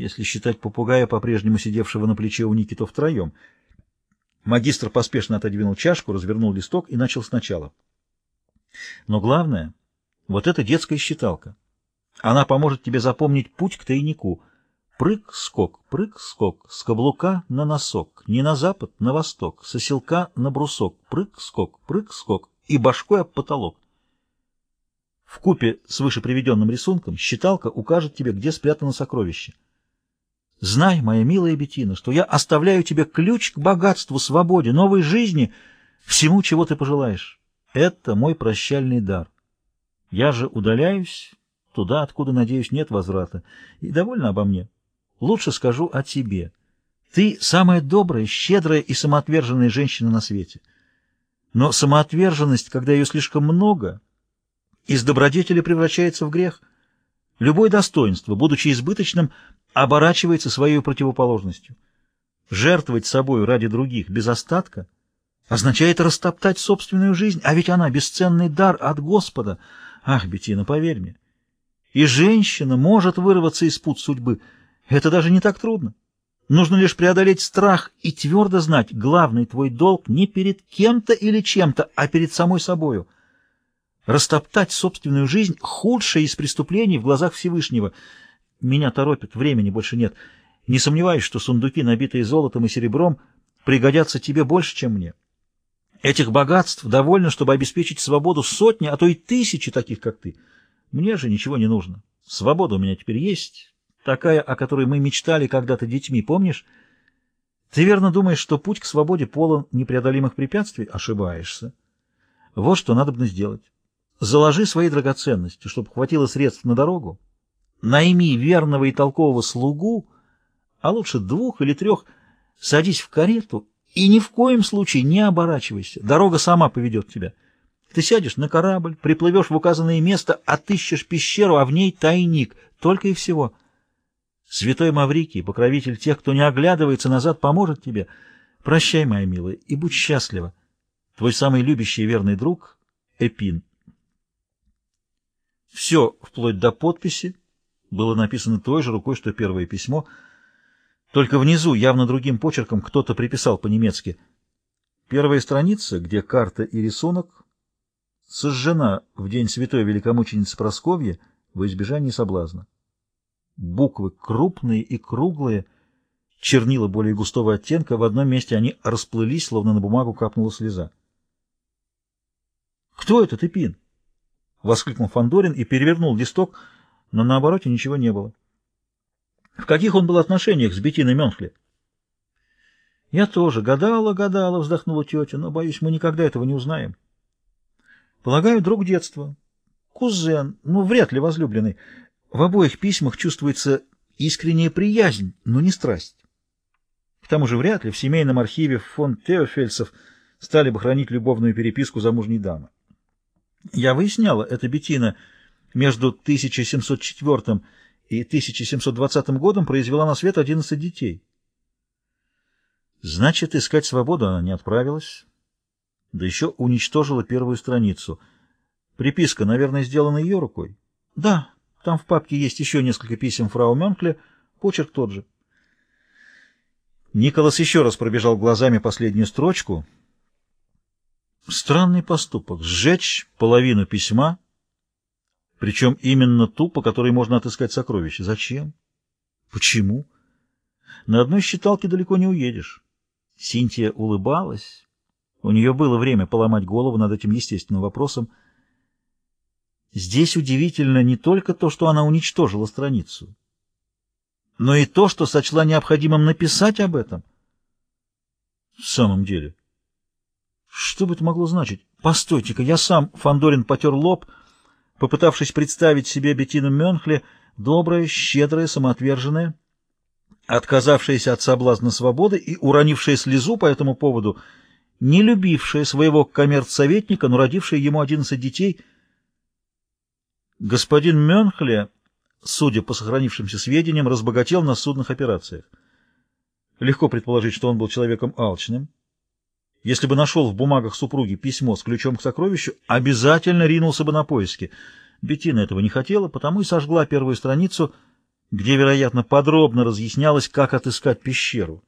если считать попугая, по-прежнему сидевшего на плече у Ники, то втроем. Магистр поспешно отодвинул чашку, развернул листок и начал сначала. Но главное, вот эта детская считалка. Она поможет тебе запомнить путь к тайнику. Прыг-скок, прыг-скок, с каблука на носок, не на запад, на восток, с оселка на брусок, прыг-скок, прыг-скок и башкой об потолок. В купе с выше приведенным рисунком считалка укажет тебе, где спрятано сокровище. Знай, моя милая Бетина, что я оставляю тебе ключ к богатству, свободе, новой жизни, всему, чего ты пожелаешь. Это мой прощальный дар. Я же удаляюсь туда, откуда, надеюсь, нет возврата. И довольно обо мне. Лучше скажу о тебе. Ты самая добрая, щедрая и самоотверженная женщина на свете. Но самоотверженность, когда ее слишком много из добродетели превращается в грех. Любое достоинство, будучи избыточным, оборачивается своей противоположностью. Жертвовать собою ради других без остатка означает растоптать собственную жизнь, а ведь она бесценный дар от Господа. Ах, Бетина, поверь мне. И женщина может вырваться из пут судьбы. Это даже не так трудно. Нужно лишь преодолеть страх и твердо знать, главный твой долг не перед кем-то или чем-то, а перед самой собою — Растоптать собственную жизнь — худшее из преступлений в глазах Всевышнего. Меня торопит, времени больше нет. Не сомневаюсь, что сундуки, набитые золотом и серебром, пригодятся тебе больше, чем мне. Этих богатств довольно, чтобы обеспечить свободу сотни, а то и тысячи таких, как ты. Мне же ничего не нужно. Свобода у меня теперь есть, такая, о которой мы мечтали когда-то детьми, помнишь? Ты верно думаешь, что путь к свободе полон непреодолимых препятствий? Ошибаешься. Вот что надо бы сделать. Заложи свои драгоценности, чтобы хватило средств на дорогу. Найми верного и толкового слугу, а лучше двух или трех. Садись в карету и ни в коем случае не оборачивайся. Дорога сама поведет тебя. Ты сядешь на корабль, приплывешь в указанное место, отыщешь пещеру, а в ней тайник. Только и всего. Святой Маврикий, покровитель тех, кто не оглядывается назад, поможет тебе. Прощай, моя милая, и будь счастлива. Твой самый любящий и верный друг — Эпин. Все, вплоть до подписи, было написано той же рукой, что первое письмо, только внизу, явно другим почерком, кто-то приписал по-немецки. Первая страница, где карта и рисунок, сожжена в день святой великомученицы Просковьи во избежание соблазна. Буквы крупные и круглые, чернила более густого оттенка, в одном месте они расплылись, словно на бумагу капнула слеза. «Кто это, Тыпин?» — воскликнул Фандорин и перевернул листок, но на обороте ничего не было. В каких он был отношениях с Бетиной Менхли? Я тоже гадала, гадала, вздохнула тетя, но, боюсь, мы никогда этого не узнаем. Полагаю, друг детства. Кузен, ну, вряд ли возлюбленный. В обоих письмах чувствуется искренняя приязнь, но не страсть. К тому же вряд ли в семейном архиве фон Теофельсов стали бы хранить любовную переписку замужней дамы. Я выясняла, это Бетина между 1704 и 1720 годом произвела на свет 11 детей. Значит, искать свободу она не отправилась, да еще уничтожила первую страницу. Приписка, наверное, сделана ее рукой. Да, там в папке есть еще несколько писем фрау Менкле, почерк тот же. Николас еще раз пробежал глазами последнюю строчку — Странный поступок — сжечь половину письма, причем именно ту, по которой можно отыскать сокровища. Зачем? Почему? На одной считалке далеко не уедешь. Синтия улыбалась. У нее было время поломать голову над этим естественным вопросом. Здесь удивительно не только то, что она уничтожила страницу, но и то, что сочла необходимым написать об этом. В самом деле... Что бы это могло значить? Постойте-ка, я сам, Фандорин потер лоб, попытавшись представить себе Беттину Мюнхле, добрая, щедрая, самоотверженная, отказавшаяся от соблазна свободы и уронившая слезу по этому поводу, не любившая своего коммерцсоветника, но родившая ему одиннадцать детей. Господин Мюнхле, судя по сохранившимся сведениям, разбогател на судных операциях. Легко предположить, что он был человеком алчным, если бы нашел в бумагах супруги письмо с ключом к сокровищу, обязательно ринулся бы на поиски. Беттина этого не хотела, потому и сожгла первую страницу, где, вероятно, подробно разъяснялось, как отыскать пещеру.